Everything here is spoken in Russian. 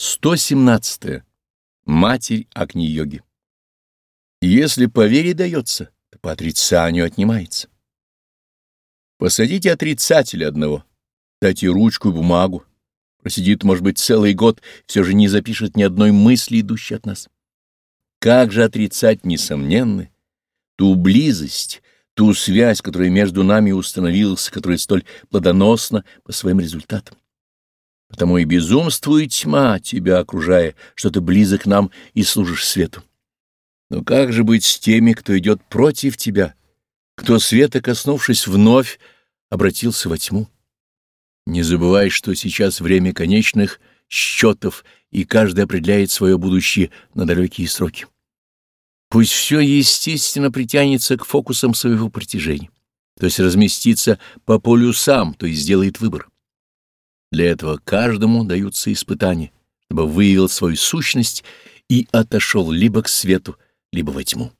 117. Матерь Агни-йоги. Если по вере дается, то по отрицанию отнимается. Посадите отрицателя одного, дайте ручку и бумагу. Просидит, может быть, целый год, все же не запишет ни одной мысли, идущей от нас. Как же отрицать несомненны ту близость, ту связь, которая между нами установилась, которая столь плодоносна по своим результатам? Потому и безумствует тьма, тебя окружая, что ты близок нам и служишь свету. Но как же быть с теми, кто идет против тебя, кто, света коснувшись, вновь обратился во тьму? Не забывай, что сейчас время конечных счетов, и каждый определяет свое будущее на далекие сроки. Пусть все естественно притянется к фокусам своего притяжения, то есть разместится по полю сам, то есть сделает выбор. Для этого каждому даются испытания, чтобы выявил свою сущность и отошел либо к свету, либо во тьму.